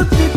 could be